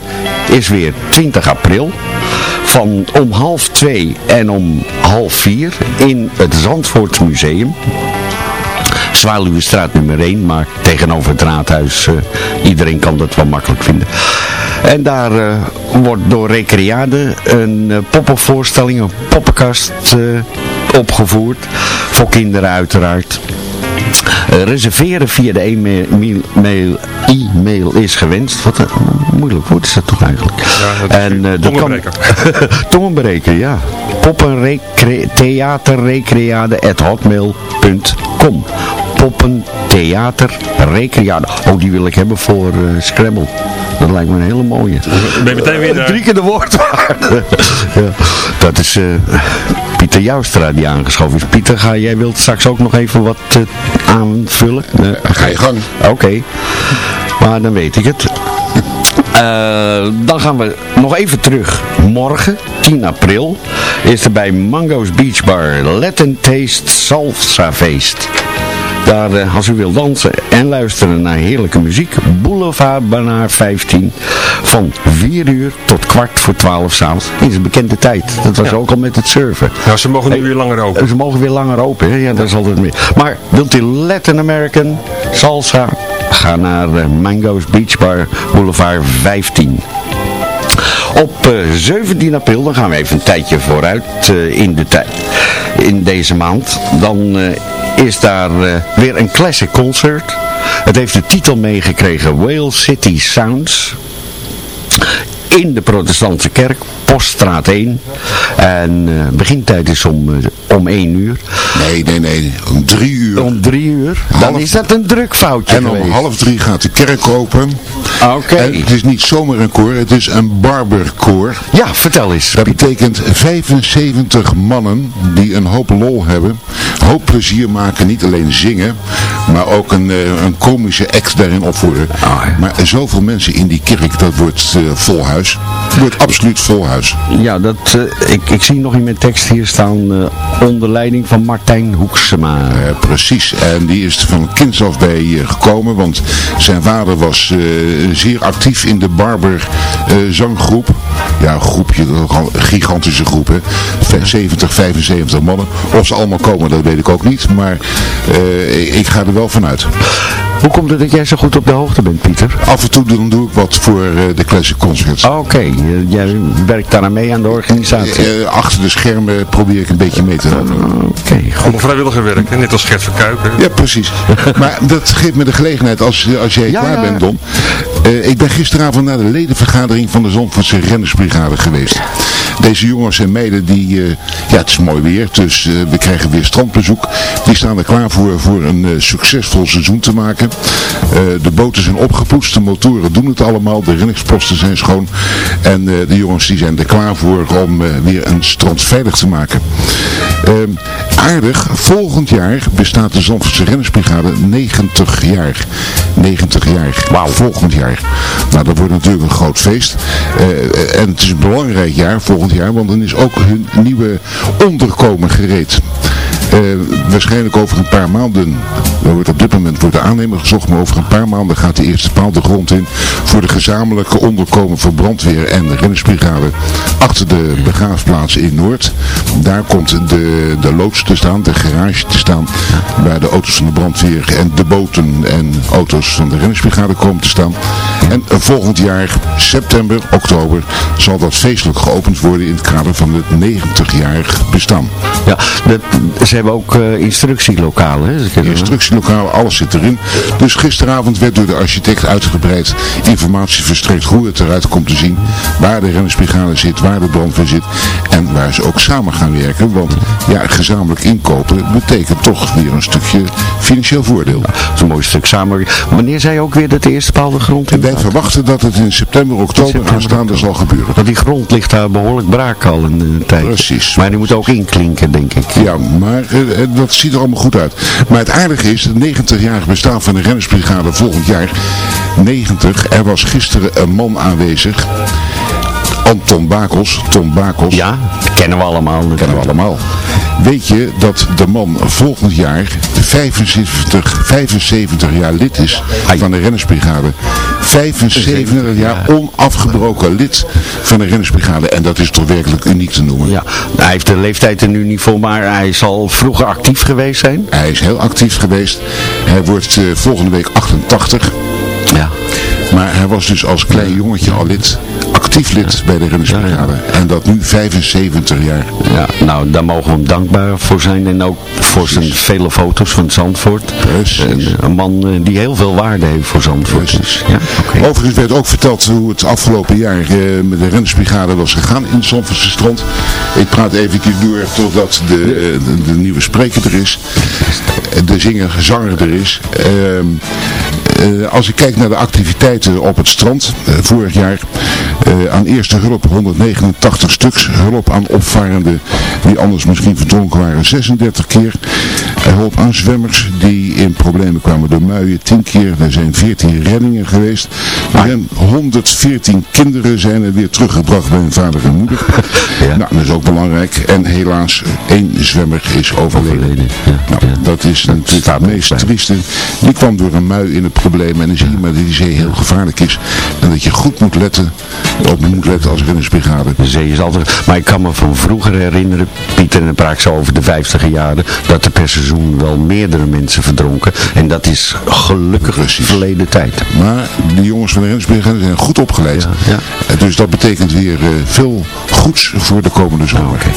is weer 20 april. Van om half twee en om half vier in het Zandvoort Museum. Zwaluwestraat nummer 1, maar tegenover het raadhuis, eh, iedereen kan dat wel makkelijk vinden. En daar eh, wordt door Recreade een poppenvoorstelling, een poppenkast opgevoerd. Voor kinderen uiteraard. Eh, reserveren via de e-mail, mail- e-mail is gewenst. Wat een moeilijk woord is dat toch eigenlijk? Ja, dat en, kan, tongenbreker. tongenbreker, ja. Poppentheaterrecreade.hotmail.com Poppentheaterrecreade. Oh, die wil ik hebben voor eh, Scrabble. Dat lijkt me een hele mooie. Ben je meteen weer. Drie keer de woordwaard. ja, dat is Pieter Joustra die aangeschoven is. Pieter, ga, jij wilt straks ook nog even wat eh, aanvullen? Ga je gang. Oké, maar dan weet ik het. Eh, dan gaan we nog even terug. Morgen, 10 april, is er bij Mango's Beach Bar Latin Taste Salsa Feest. Daar, eh, als u wilt dansen en luisteren naar heerlijke muziek, Boulevard Banaar 15 van 4 uur tot kwart voor 12 s'avonds. Is een bekende tijd. Dat was ook al met het surfen. Nou, ze mogen nu weer langer open. Ze mogen weer langer open, hè? ja, dat is altijd meer. Maar wilt u Latin American, salsa, ga naar eh, Mango's Beach Bar, Boulevard 15. Op eh, 17 april, dan gaan we even een tijdje vooruit eh, in de tijd, in deze maand. Dan eh, is daar eh, weer een classic concert. Het heeft de titel meegekregen Whale City Sounds. In de protestantse kerk, Poststraat 1. En eh begintijd is om, eh, om 1 uur. Nee, nee, nee. Om drie uur. Om 3 uur, dan is dat een drukfoutje En om half drie gaat de kerk open. Oké. En het is niet zomaar een koor, het is een barberkoor. Ja, vertel eens. Dat betekent 75 mannen die een hoop lol hebben, hoop plezier maken, niet alleen zingen, maar ook een, eh, een komische act daarin opvoeren. Ah, ja. Maar zoveel mensen in die kerk, dat wordt eh, vol huis. Het wordt absoluut vol huis. Ja, dat, eh, ik, ik zie nog in mijn tekst hier staan eh, onder leiding van Martijn Hoeksema. Eh, precies, en die is van kinds af bij gekomen, want zijn vader was zeer actief in de Barber zanggroep. Ja, een groepje, een gigantische groep, hè. Ve- 70, 75 mannen. Of ze allemaal komen, dat weet ik ook niet, maar ik- ik ga er wel vanuit. Hoe komt het dat jij zo goed op de hoogte bent, Pieter? Af en toe dan doe ik wat voor eh, de Classic Concerts. Oké, eh, jij werkt daar aan mee aan de organisatie. Eh, achter de schermen probeer ik een beetje mee te helpen. Oké, goed. Allemaal vrijwilliger werk, net als Gert Verkuiken. Ja, precies. maar dat geeft me de gelegenheid, als, als jij Ja, klaar ja. bent, Don. Eh, ik ben gisteravond naar de ledenvergadering van de Zandvoortse Rennersbrigade geweest. Deze jongens en meiden, die, eh, ja, het is mooi weer, dus eh, we krijgen weer strandbezoek. Die staan er klaar voor, voor een eh, succesvol seizoen te maken. De boten zijn opgepoetst, de motoren doen het allemaal, de renningsposten zijn schoon. En de jongens die zijn er klaar voor om weer een strand veilig te maken. Ehm, aardig, volgend jaar bestaat de Zandvoortse Rennersbrigade 90 jaar. 90 jaar. Wauw. Volgend jaar. Nou, dat wordt natuurlijk een groot feest. En het is een belangrijk jaar, volgend jaar, want dan is ook hun nieuwe onderkomen gereed. Eh, waarschijnlijk over een paar maanden, er wordt op dit moment wordt de aannemer gezocht, maar over een paar maanden gaat de eerste paal de grond in voor de gezamenlijke onderkomen van brandweer en de rennersbrigade achter de begraafplaats in Noord. Daar komt de, de loods te staan, de garage te staan, waar de auto's van de brandweer en de boten en auto's van de rennersbrigade komen te staan. En volgend jaar, september, oktober, zal dat feestelijk geopend worden in het kader van het 90-jarig bestaan. Ja, dat, ze hebben ook eh, instructielokalen. Hè? Instructielokaal, alles zit erin. Dus gisteravond werd door de architect uitgebreid informatie verstrekt hoe het eruit komt te zien. Waar de rennersbrigade zit, waar de brandweer zit en waar ze ook samen gaan werken. Want ja, gezamenlijk inkopen betekent toch weer een stukje financieel voordeel. Dat is een mooi stuk samen. Wanneer zei je ook weer dat de eerste paal de grond in Wij verwachten dat het in september, oktober September, aanstaande zal gebeuren. Want die grond ligt daar behoorlijk braak al een eh, tijd. Precies. Maar die moet ook inklinken, denk ik. Ja, maar dat ziet er allemaal goed uit. Maar het aardige is, het 90-jarig bestaan van de rennersbrigade volgend jaar. 90, er was gisteren een man aanwezig. Anton Bakels, Tom Bakels. Ja, kennen we allemaal. kennen we allemaal. Weet je dat de man volgend jaar 75, 75 jaar lid is van de rennersbrigade? 75 jaar onafgebroken lid van de rennersbrigade. En dat is toch werkelijk uniek te noemen. Ja, hij heeft de leeftijd er nu niet voor, maar hij zal vroeger actief geweest zijn. Hij is heel actief geweest. Hij wordt eh, volgende week 88. Ja. Maar hij was dus als klein jongetje al lid, actief lid bij de rennersbrigade. En dat nu 75 jaar. Ja, nou, daar mogen we hem dankbaar voor zijn. En ook voor zijn vele foto's van Zandvoort. Precies. Een, een man eh, die heel veel waarde heeft voor Zandvoort. Precies. Ja, oké. Overigens werd ook verteld hoe het afgelopen jaar eh, met de rennersbrigade was gegaan in Zandvoortse strand. Ik praat eventjes door totdat de, eh, de, de nieuwe spreker er is. Eh, De zinger, zanger er is. Ehm, eh, als ik kijk naar de activiteiten op het strand, eh, vorig jaar, Eh, aan eerste hulp 189 stuks. Hulp aan opvarenden die anders misschien verdronken waren 36 keer. Hulp aan zwemmers die in problemen kwamen door muien 10 keer. Er zijn 14 reddingen geweest. En 114 kinderen zijn er weer teruggebracht bij hun vader en moeder. Ja. Nou, dat is ook belangrijk. En helaas, één zwemmer is overleden. Overleden, ja. Nou, dat is natuurlijk het meest trieste. Die kwam door een mui in het probleem. En dan zie je maar dat die zee heel gevaarlijk is. En dat je goed moet letten, op moet letten als rennersbrigade. De zee is altijd... Maar ik kan me van vroeger herinneren, Pieter, en ik zo over de vijftiger jaren, dat er per seizoen wel meerdere mensen verdronken. En dat is gelukkig Precies. verleden tijd. Maar die jongens van de rennersbrigade zijn goed opgeleid. Ja, ja. En Dus dat betekent weer eh, veel goeds voor de komende zomer. Oké.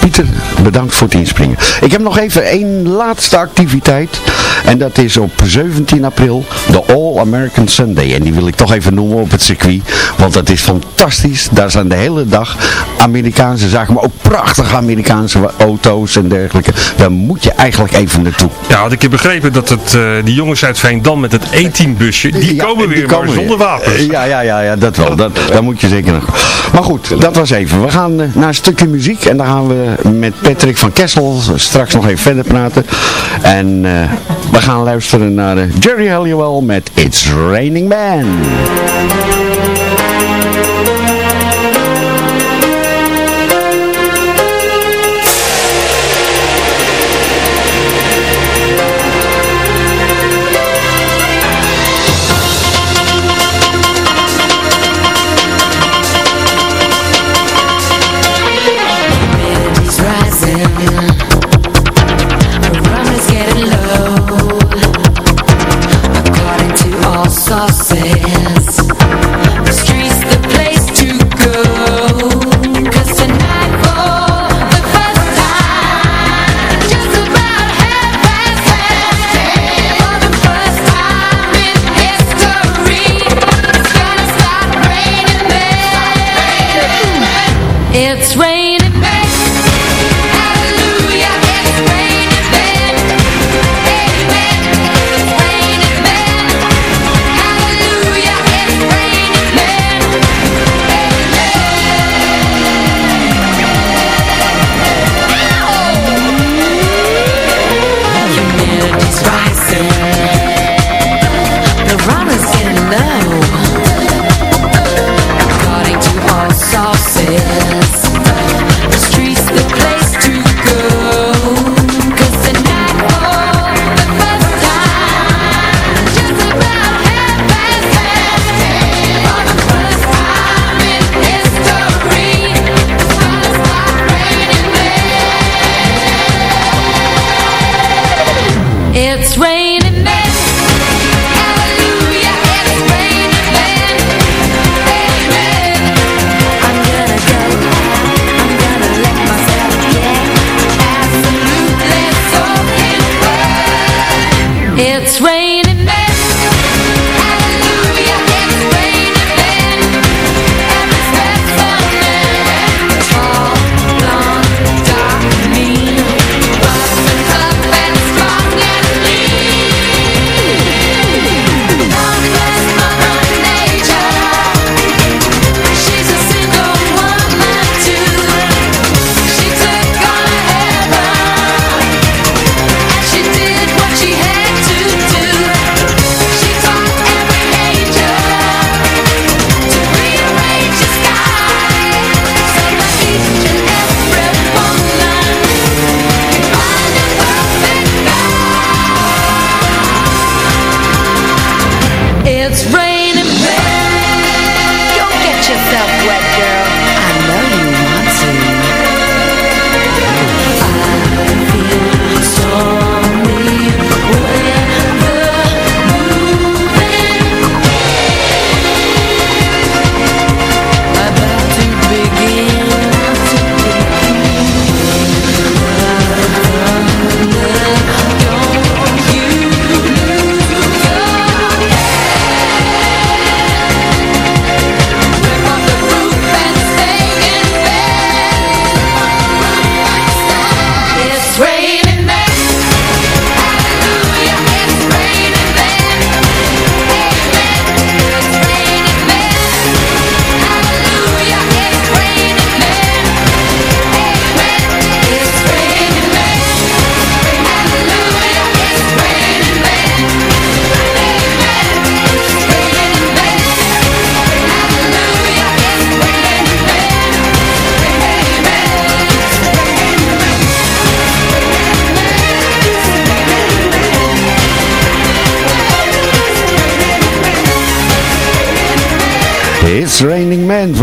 Pieter, bedankt voor het inspringen. Ik heb nog even één laatste activiteit. En dat is op 17 april de All American Sunday. En die wil ik toch even noemen op het circuit. Want dat is fantastisch. Daar zijn de hele dag Amerikaanse zaken. Maar ook prachtige Amerikaanse auto's en dergelijke. Daar moet je eigenlijk even naartoe. Ja, want ik heb begrepen dat het, eh, die jongens uit Veendam met het E-team-busje, die Ja, komen weer, komen maar zonder weer. wapens. Eh, Ja, ja, ja, ja dat wel. Dat, daar moet je zeker nog. Maar goed, dat was even. We gaan eh, naar een stukje muziek en dan gaan we met Patrick van Kessel straks nog even verder praten. En eh, we gaan luisteren naar Jerry Halliwell met It's Raining Man.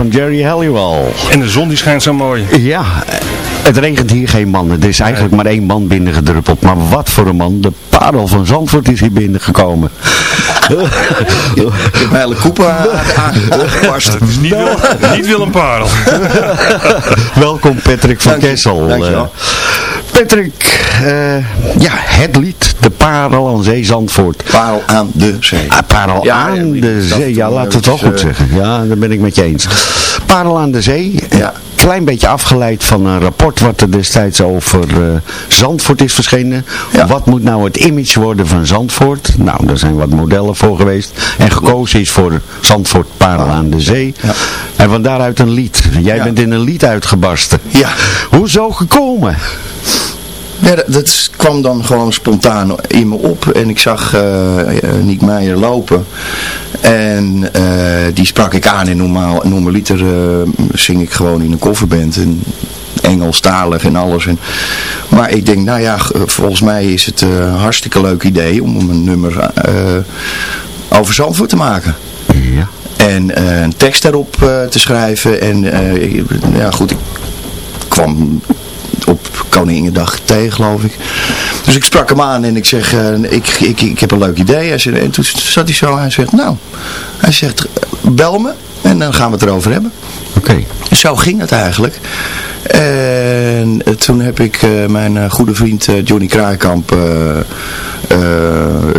Van Jerry Halliwell. En de zon die schijnt zo mooi. Ja, het regent hier geen man. Er is eigenlijk maar één man binnengedruppeld. Maar wat voor een man. De parel van Zandvoort is hier binnengekomen. Ik heb hele koep aangepast. Het is niet, Wil, niet Willem Parel. Welkom Patrick van Dank je. Kessel. Dank je wel. Eh, Patrick, eh, ja, het lied, de parel aan zee Zandvoort. Parel aan de zee. Ah, parel Ja, aan ja, de zee, ja, laten we het wel goed eh, zeggen. Ja, daar ben ik met je eens. Parel aan de zee, Ja. klein beetje afgeleid van een rapport wat er destijds over eh, Zandvoort is verschenen. Ja. Wat moet nou het image worden van Zandvoort? Nou, daar zijn wat modellen voor geweest. En gekozen is voor Zandvoort Parel aan de Zee. Ja. En van daaruit een lied. Jij bent in een lied uitgebarsten. Ja. Hoezo gekomen? Ja, dat, dat kwam dan gewoon spontaan in me op. En ik zag eh, Niek Meijer lopen. En eh, die sprak ik aan. En normaal, normaliter eh zing ik gewoon in een coverband. En Engelstalig en alles. En, maar ik denk, nou ja, volgens mij is het een hartstikke leuk idee om een nummer over Zandvoort te maken. Ja. En een tekst daarop te schrijven. En ja, goed, ik kwam op Koninginnedag tegen, geloof ik. Dus ik sprak hem aan en ik zeg, eh, ik, ik, ik heb een leuk idee. Hij zei, en toen zat hij zo, hij zegt, nou, hij zegt, bel me en dan gaan we het erover hebben. Oké. Zo ging het eigenlijk. En eh, toen heb ik eh, mijn eh, goede vriend eh, Johnny Kraaikamp eh, eh,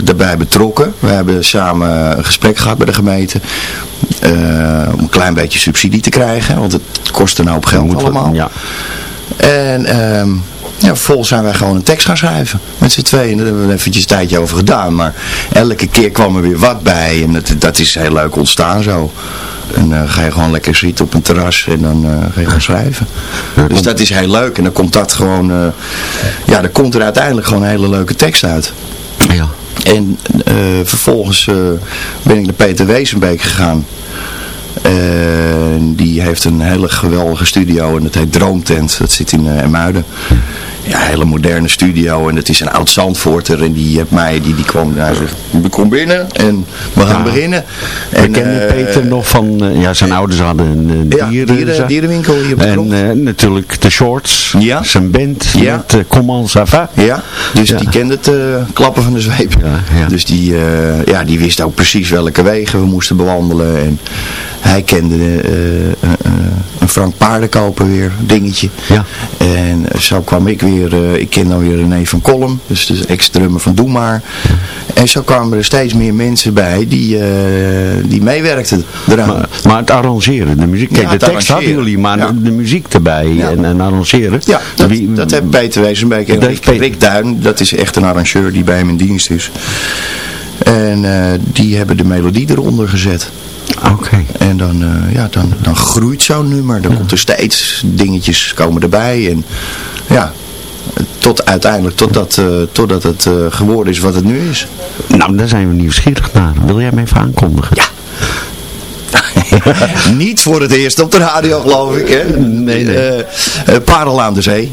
daarbij betrokken. We hebben samen een gesprek gehad bij de gemeente. eh, om een klein beetje subsidie te krijgen. Want het kostte nou op geld allemaal. Ja. En ehm, ja, vervolgens zijn wij gewoon een tekst gaan schrijven. Met z'n tweeën. Daar hebben we eventjes een tijdje over gedaan. Maar elke keer kwam er weer wat bij. En dat, dat is heel leuk ontstaan zo. En dan ga je gewoon lekker zitten op een terras en dan eh, ga je gewoon schrijven. Dus dat is heel leuk. En dan komt dat gewoon... eh, ja, dan komt er uiteindelijk gewoon een hele leuke tekst uit. Ja. En eh, vervolgens eh, ben ik naar Peter Wezenbeek gegaan. Die heeft een hele geweldige studio en dat heet Droomtent. Dat zit in uh, Muiden. Ja, hele moderne studio en het is een oud Zandvoorter en die heeft mij, die, die kwam, hij zegt, kom binnen en we gaan Ja. beginnen. We En, kennen eh, Peter nog van, eh, ja, zijn ouders hadden een eh, Ja, dieren, dieren- dierenwinkel hier op de En eh, natuurlijk de Shorts, Ja. zijn band, Ja. met uh, Comment ça va? Ja, dus die kende het eh, klappen van de zweep. Ja. Dus die, eh, ja, die wist ook precies welke wegen we moesten bewandelen. En hij kende eh, eh, eh, een Frank Paardenkoper weer, dingetje. Ja. En zo kwam ik weer, eh, ik ken dan weer René van Kolm, dus de ex-drummer van Doe Maar. En zo kwamen er steeds meer mensen bij die, eh, die meewerkten eraan. Maar, maar het arrangeren, de muziek, kijk Ja, de tekst hadden jullie, maar Ja. de, muziek erbij en, en arrangeren. Ja, dat, Wie- dat heeft Peter Wezenbeek en Rick, Duin, dat is echt een arrangeur die bij hem in dienst is. En eh, die hebben de melodie eronder gezet. Oké. En dan, eh, ja, dan, dan groeit zo'n nummer. Dan komt er steeds dingetjes komen erbij. En ja, tot uiteindelijk, totdat, eh totdat het eh, geworden is wat het nu is. Nou, daar zijn we nieuwsgierig naar. Wil jij me even aankondigen? Ja. Niet voor het eerst op de radio, geloof ik. Hè? Nee, nee. Parel aan de zee.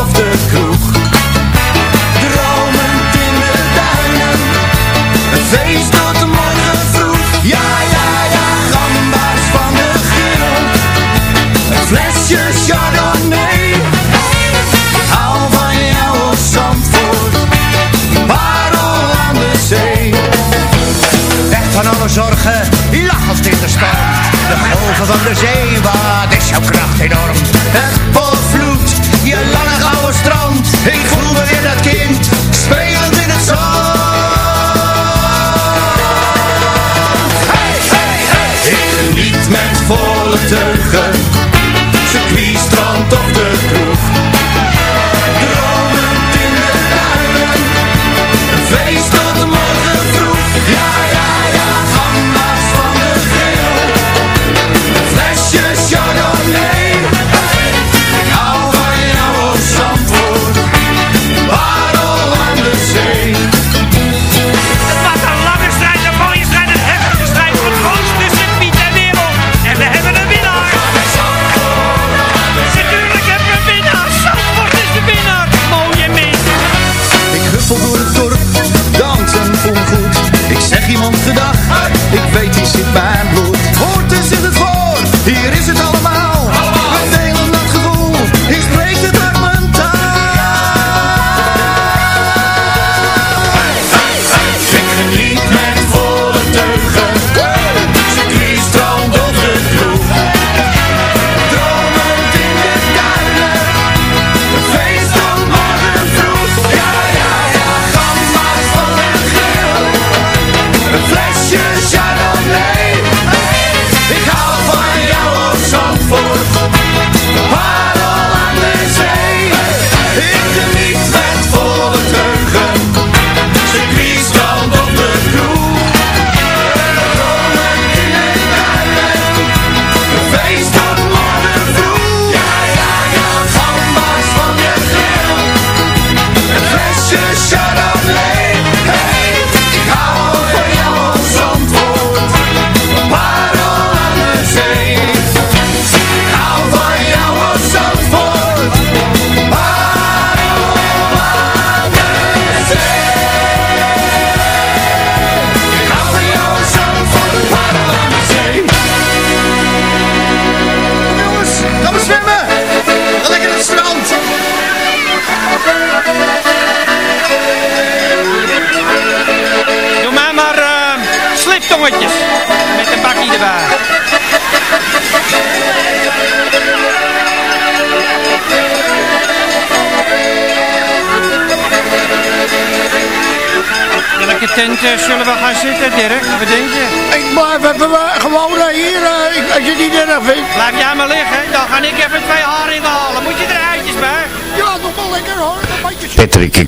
Flesje chardonnay. Hou van jou op Zandvoort. Parel aan de zee. Weg van alle zorgen, lachend in de storm. De golven van de zee, wat is jouw kracht enorm. Het volvloed, je lange gouden strand, ik voel me weer dat kind, spelend in het zand. Hey, hey, hey. Ik met volle teugen, circuit, strand of de kroeg. Dromend in de duinen, een feest tot de morgen vroeg. Ja, ja, ja,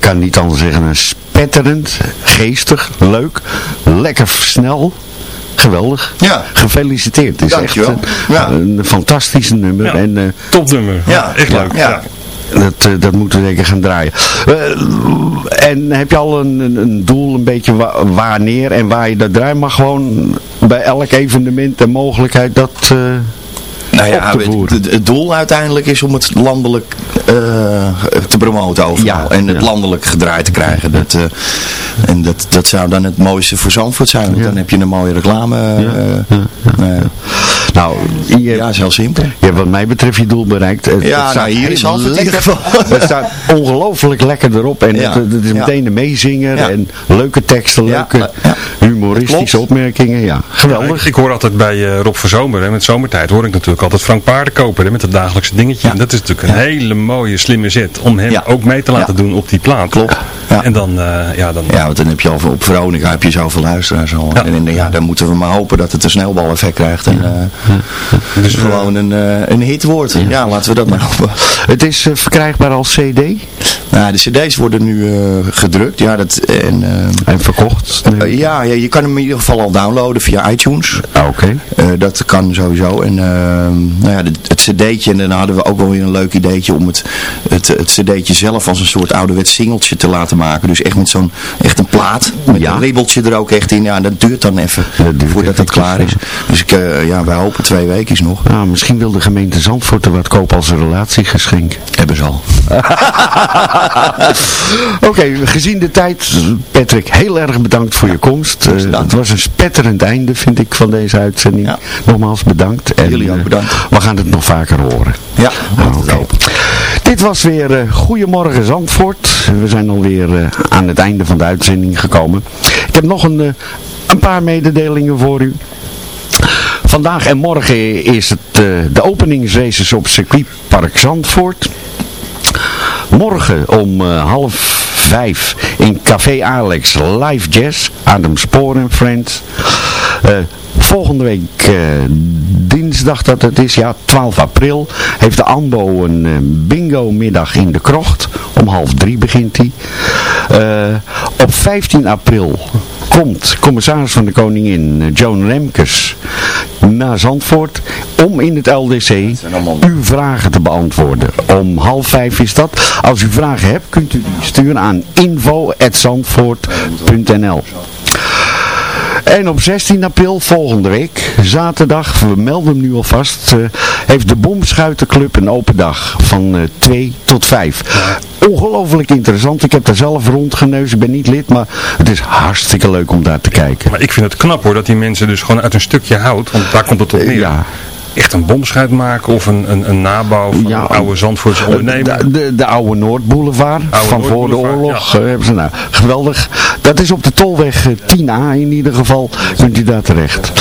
kan niet anders zeggen, een spetterend, geestig, leuk, lekker snel. Geweldig. Ja. Gefeliciteerd. Het is Dankjewel. echt Ja. een, een fantastisch nummer. Ja. En, eh, Topnummer. Ja, echt leuk. ja. Ja. Dat, eh, dat moeten we zeker gaan draaien. Eh, en heb je al een, een, een doel, een beetje wa wanneer en waar je dat draait? Maar gewoon bij elk evenement de mogelijkheid dat eh, Nou ja, op te het, voeren. het- het doel uiteindelijk is om het landelijk eh, te promoten overal. Ja, en het ja. landelijk gedraaid te krijgen. Dat, eh, en dat, dat zou dan het mooiste voor Zandvoort zijn. Want Ja. dan heb je een mooie reclame. eh, Ja, ja, nou ja. Nou, je, ja, is heel simpel. je hebt wat mij betreft je doel bereikt. Het, Ja, het nou, hier is Zandvoort in ieder lekker- geval. Het staat ongelooflijk lekker erop. En Ja. het, het is Ja. meteen een meezinger. Ja. En leuke teksten, leuke ja. humoristische opmerkingen. Ja, Ja, geweldig. ik, ik hoor altijd bij eh, Rob van Zomer, hè, met zomertijd, hoor ik natuurlijk altijd Frank Paardenkoper hè, met het dagelijkse dingetje. Ja. En dat is natuurlijk een hele mooie, slimme zet om hem Ja. ook mee te laten Ja. doen op die plaat. Klopt. Ja. En dan, eh, ja, dan Ja, want dan heb je al op Veronica heb je zoveel luisteraars al. Ja. En, ja, dan moeten we maar hopen dat het een snelbaleffect krijgt. En eh, Dus, gewoon een, eh, een hit wordt. Ja. laten we dat maar hopen. Het is verkrijgbaar als cd Nou, de cd's worden nu eh, gedrukt. Ja, dat, en, en verkocht. Ja, ja, je kan hem in ieder geval al downloaden via iTunes. Ah, Oké. Eh, dat kan sowieso. En nou ja, het cd'tje, en dan hadden we ook wel weer een leuk ideetje om het, het, het cd'tje zelf als een soort ouderwets singeltje te laten maken. Dus echt met zo'n, echt een plaat, met Ja. een ribbeltje er ook echt in. Ja, dat duurt dan even, Dat duurt voordat dat klaar is. Dus ik, eh, ja, wij hopen twee weken nog. Nou, misschien wil de gemeente Zandvoort er wat kopen als een relatiegeschenk. Hebben ze al. Oké, gezien de tijd, Patrick, heel erg bedankt voor je komst. Eh, bedankt. het was een spetterend einde, vind ik, van deze uitzending. Ja. Nogmaals bedankt. En, Jullie ook eh, we gaan het nog vaker horen. Ja, Ah. Dit was weer eh Goedemorgen Zandvoort. We zijn alweer eh, aan het einde van de uitzending gekomen. Ik heb nog een, eh, een paar mededelingen voor u. Vandaag en morgen is het de openingsraces op circuitpark Zandvoort. Morgen om half vijf in Café Alex live jazz. Adam Spoor en Friends. Volgende week eh, dinsdag dat het is, ja 12 april, heeft de AMBO een eh, bingo middag in de krocht. Om half drie begint die. Eh, op 15 april komt commissaris van de Koningin Joan Remkes naar Zandvoort om in het LDC uw vragen te beantwoorden. Om half vijf is dat. Als u vragen hebt kunt u die sturen aan info.zandvoort.nl en op 16 april volgende week, zaterdag, we melden hem nu alvast, eh, heeft de Bomschuitenclub een open dag van eh 2 tot 5. Ongelooflijk interessant, ik heb daar zelf rondgeneus, ik ben niet lid, maar het is hartstikke leuk om daar te kijken. Maar ik vind het knap hoor, dat die mensen dus gewoon uit een stukje hout, want daar komt het op neer. Ja. Echt een bomschuit maken of een, een, een nabouw van een oude Zandvoortse ondernemer. De, de, de oude Noordboulevard Oude van voor de oorlog eh, hebben ze nou. Geweldig. Dat is op de tolweg eh, 10A in ieder geval. Kunt u daar terecht.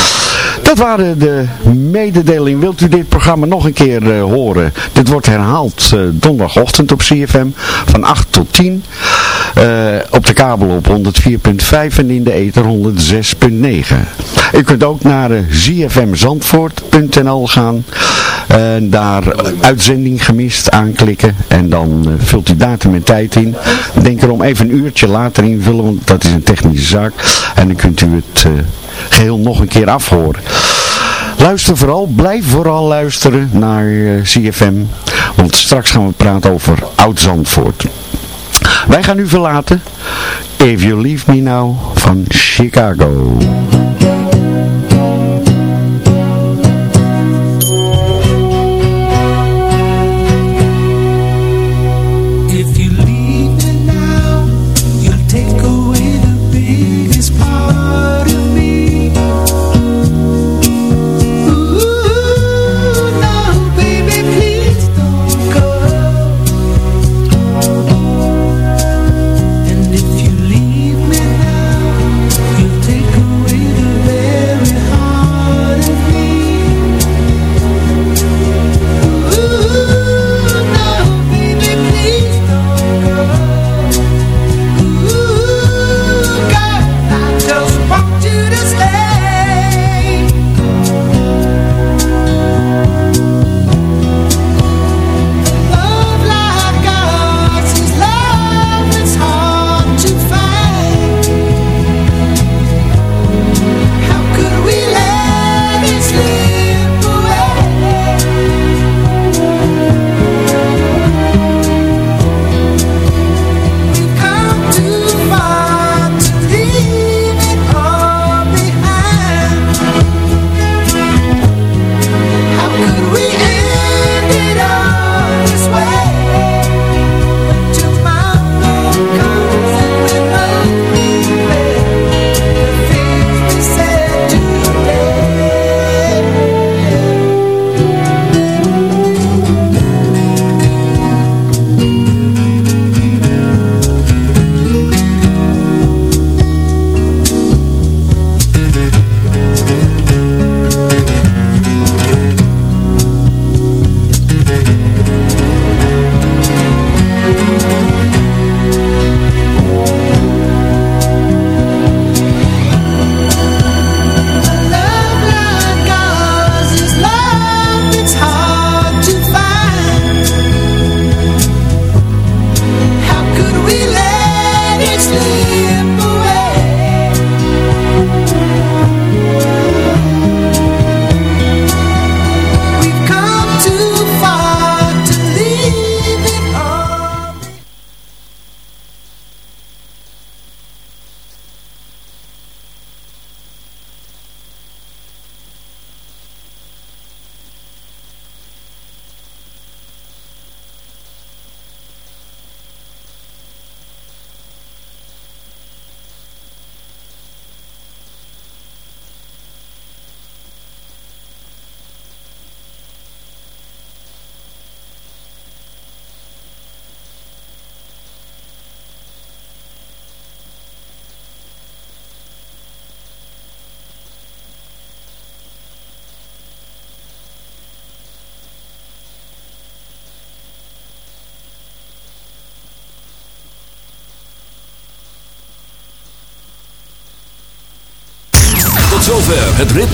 Dat waren de mededelingen. Wilt u dit programma nog een keer eh, horen? Dit wordt herhaald eh, donderdagochtend op CFM van 8 tot 10. Eh, op de kabel op 104.5 en in de ether 106.9. U kunt ook naar uh, zfmzandvoort.nl gaan. En daar uitzending gemist aanklikken. En dan eh, vult u datum en tijd in. Denk erom even een uurtje later invullen, want dat is een technische zaak. En dan kunt u het eh, geheel nog een keer afhoren. Luister vooral, blijf vooral luisteren naar eh, CFM. Want straks gaan we praten over Oud-Zandvoort. Wij gaan u verlaten. If You Leave Me Now van Chicago.